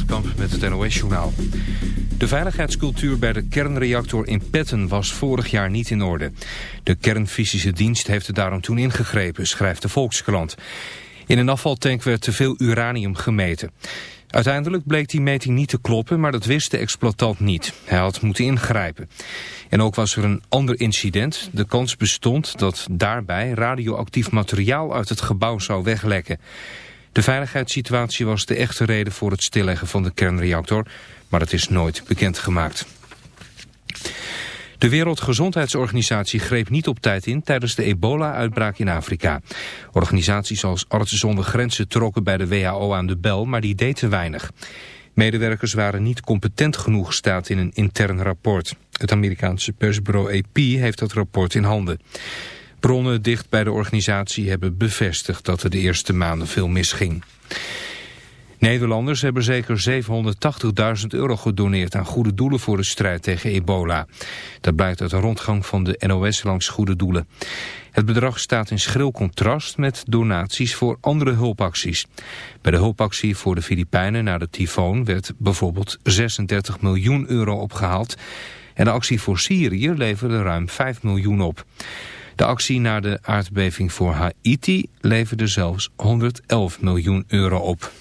Holtkamp met het NOS-journaal. De veiligheidscultuur bij de kernreactor in Petten was vorig jaar niet in orde. De kernfysische dienst heeft er daarom toen ingegrepen, schrijft de Volkskrant. In een afvaltank werd te veel uranium gemeten. Uiteindelijk bleek die meting niet te kloppen, maar dat wist de exploitant niet. Hij had moeten ingrijpen. En ook was er een ander incident. De kans bestond dat daarbij radioactief materiaal uit het gebouw zou weglekken. De veiligheidssituatie was de echte reden voor het stilleggen van de kernreactor, maar het is nooit bekendgemaakt. De Wereldgezondheidsorganisatie greep niet op tijd in tijdens de ebola-uitbraak in Afrika. Organisaties als Artsen zonder Grenzen trokken bij de WHO aan de bel, maar die deed te weinig. Medewerkers waren niet competent genoeg, staat in een intern rapport. Het Amerikaanse persbureau AP heeft dat rapport in handen. Bronnen dicht bij de organisatie hebben bevestigd dat er de eerste maanden veel misging. Nederlanders hebben zeker 780.000 euro gedoneerd aan goede doelen voor de strijd tegen ebola. Dat blijkt uit een rondgang van de NOS langs goede doelen. Het bedrag staat in schril contrast met donaties voor andere hulpacties. Bij de hulpactie voor de Filipijnen na de tyfoon werd bijvoorbeeld 36 miljoen euro opgehaald. En de actie voor Syrië leverde ruim 5 miljoen op. De actie na de aardbeving voor Haiti leverde zelfs 111 miljoen euro op.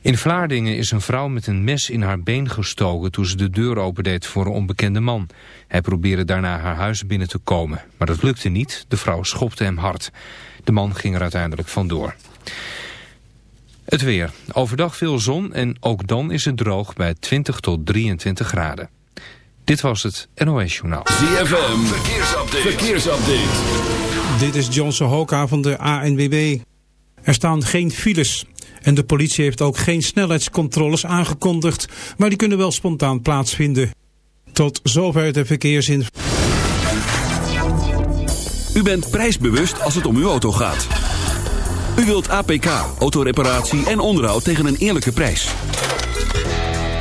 In Vlaardingen is een vrouw met een mes in haar been gestoken toen ze de deur opendeed voor een onbekende man. Hij probeerde daarna haar huis binnen te komen, maar dat lukte niet. De vrouw schopte hem hard. De man ging er uiteindelijk vandoor. Het weer. Overdag veel zon en ook dan is het droog bij 20 tot 23 graden. Dit was het NOS Journaal. ZFM, verkeersupdate. verkeersupdate. Dit is John Sohoka van de ANWB. Er staan geen files. En de politie heeft ook geen snelheidscontroles aangekondigd, maar die kunnen wel spontaan plaatsvinden. Tot zover de verkeersin. U bent prijsbewust als het om uw auto gaat. U wilt APK, autoreparatie en onderhoud tegen een eerlijke prijs.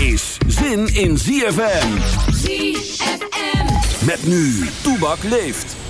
is zin in ZFM. ZFM. Met nu, Toebak leeft.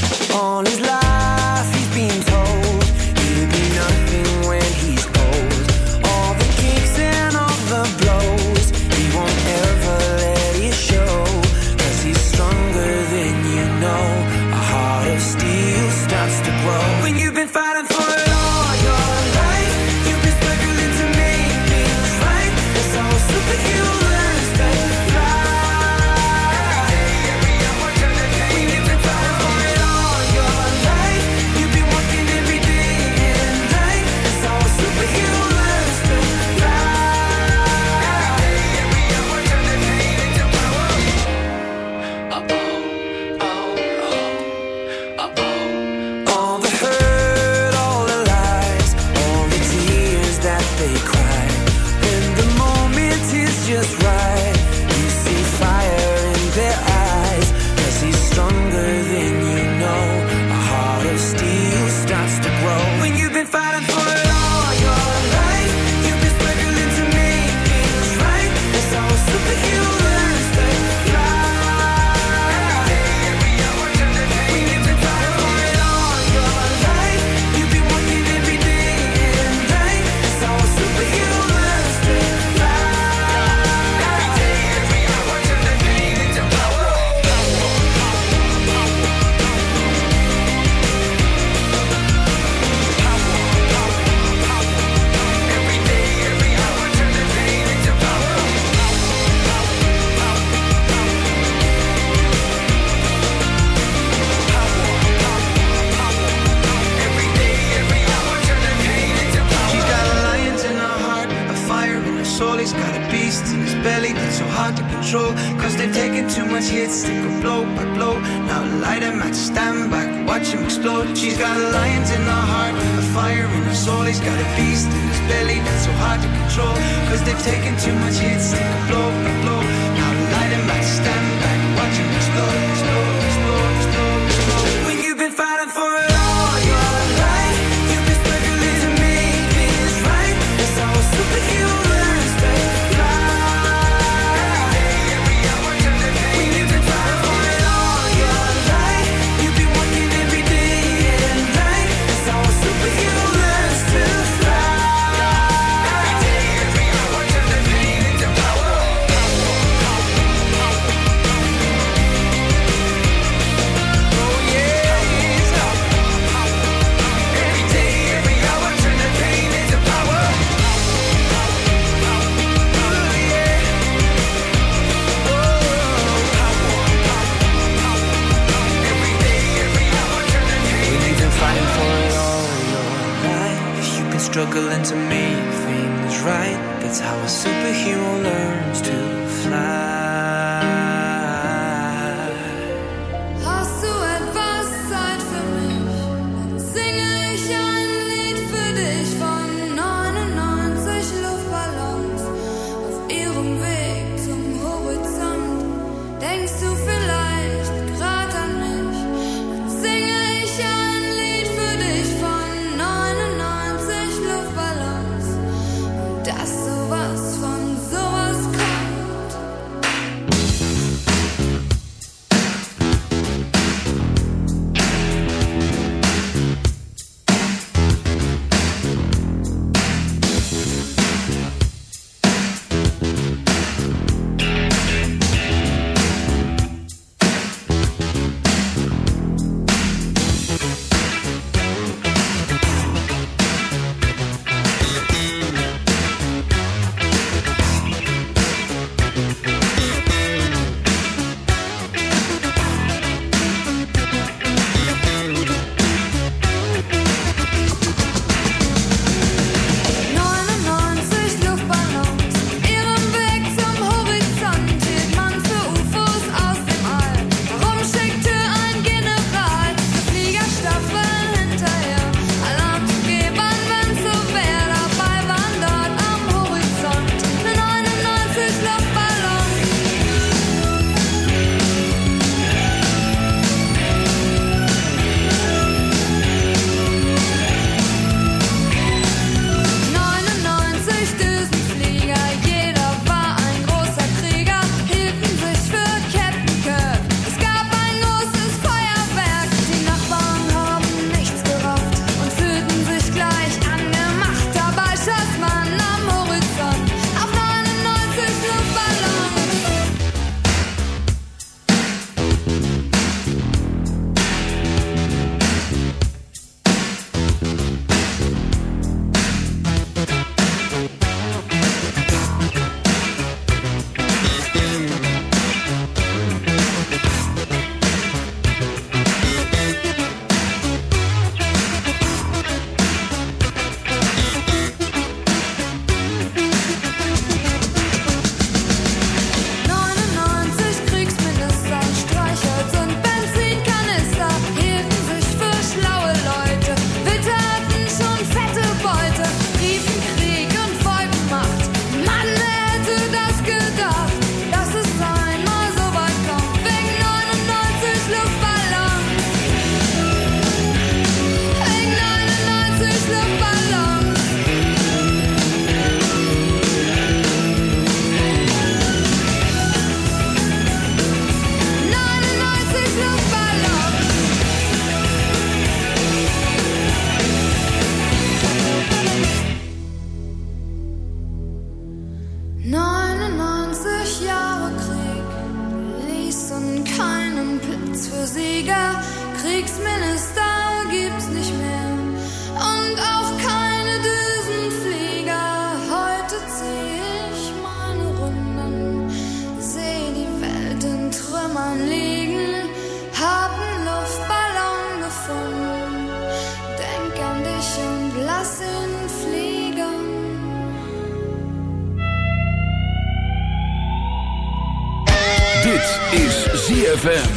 how a superhero learns to fly. Is ZFM.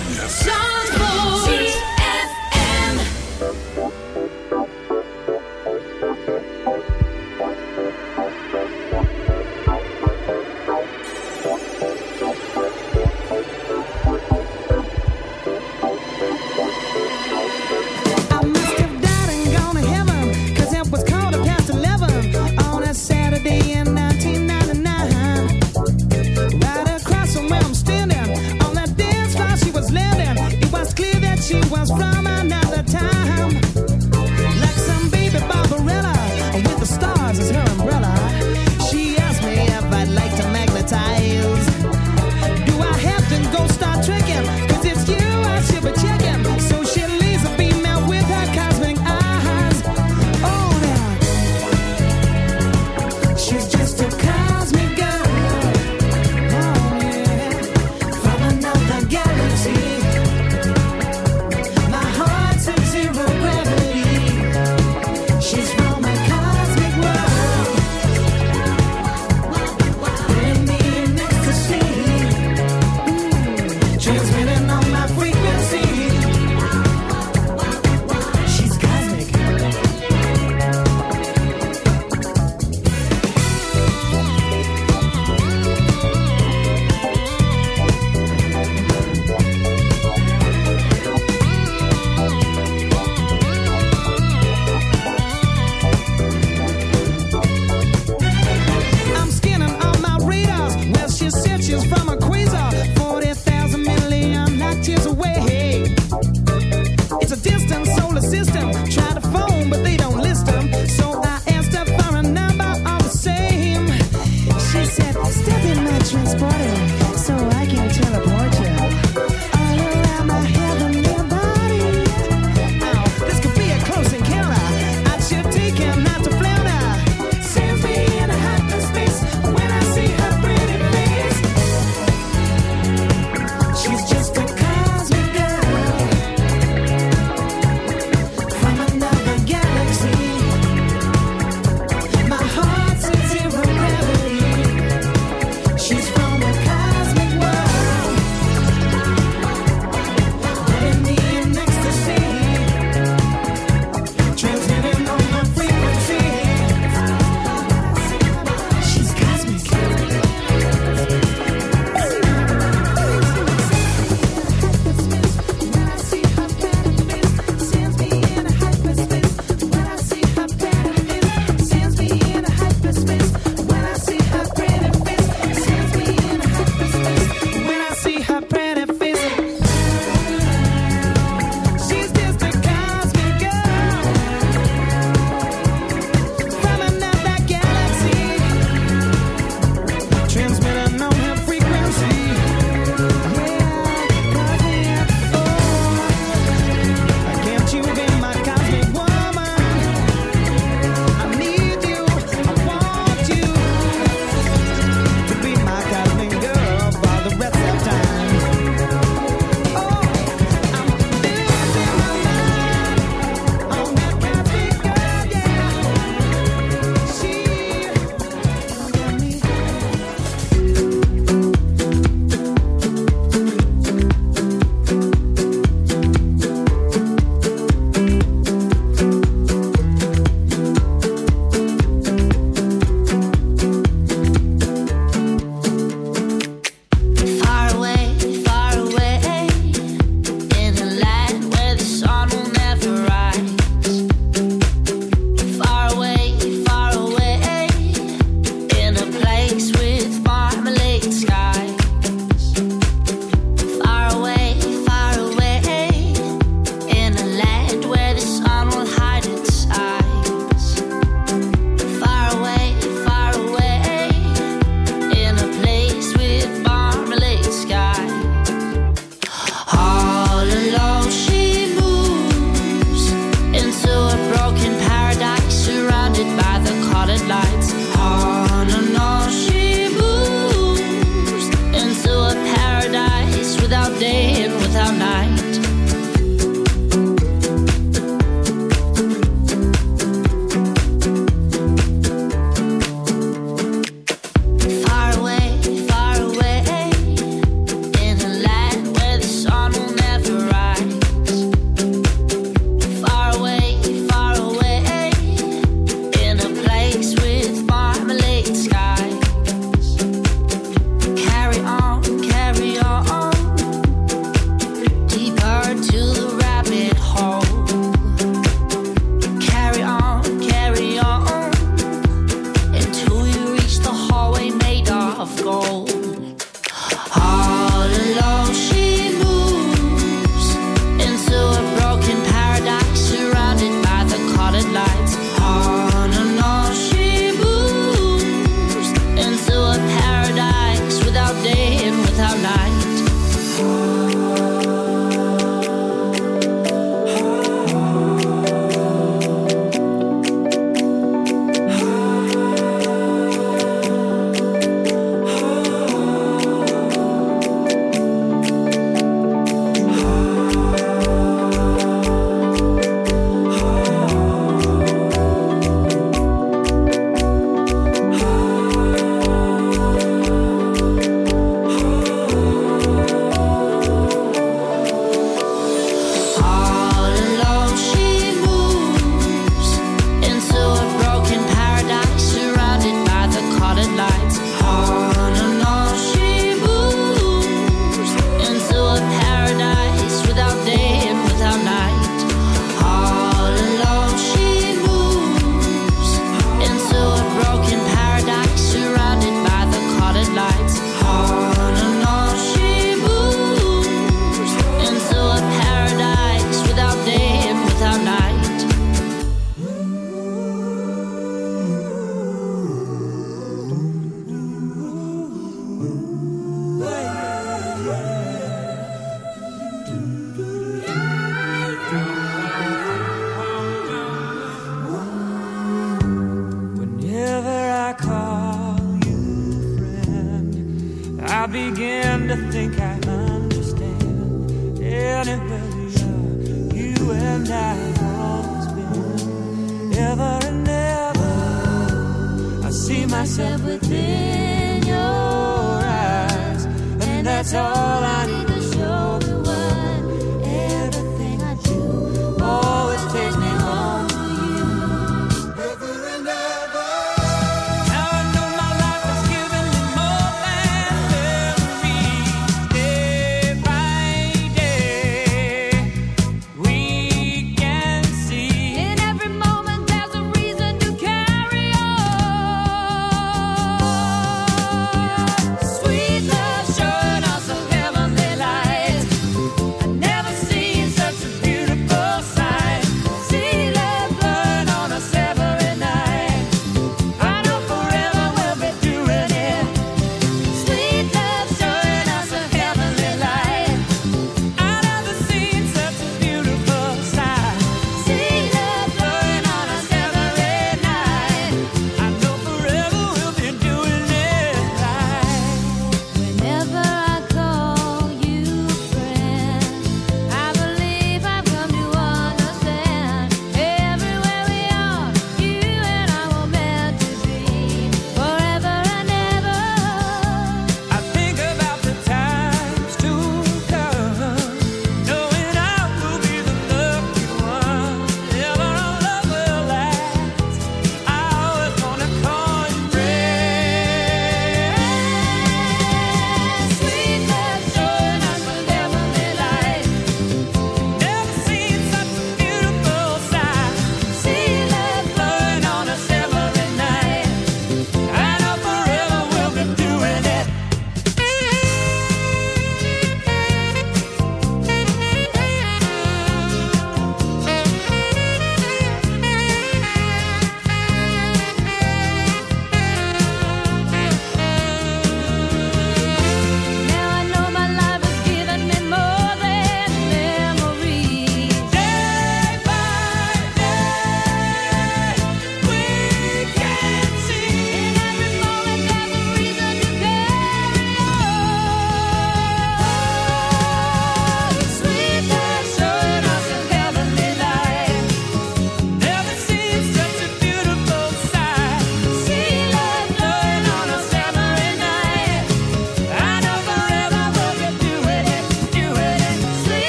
that's.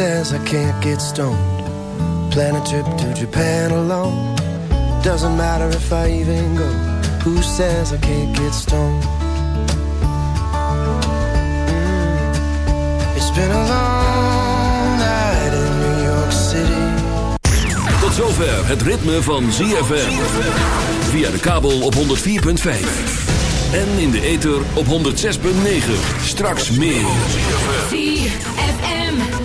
says I can't get stoned? Plan a trip to Japan alone. Doesn't matter if I even go. Who says I can't get stoned? Mm. It's been a long night in New York City. Tot zover het ritme van ZFM. Via de kabel op 104.5. En in de ether op 106.9. Straks meer.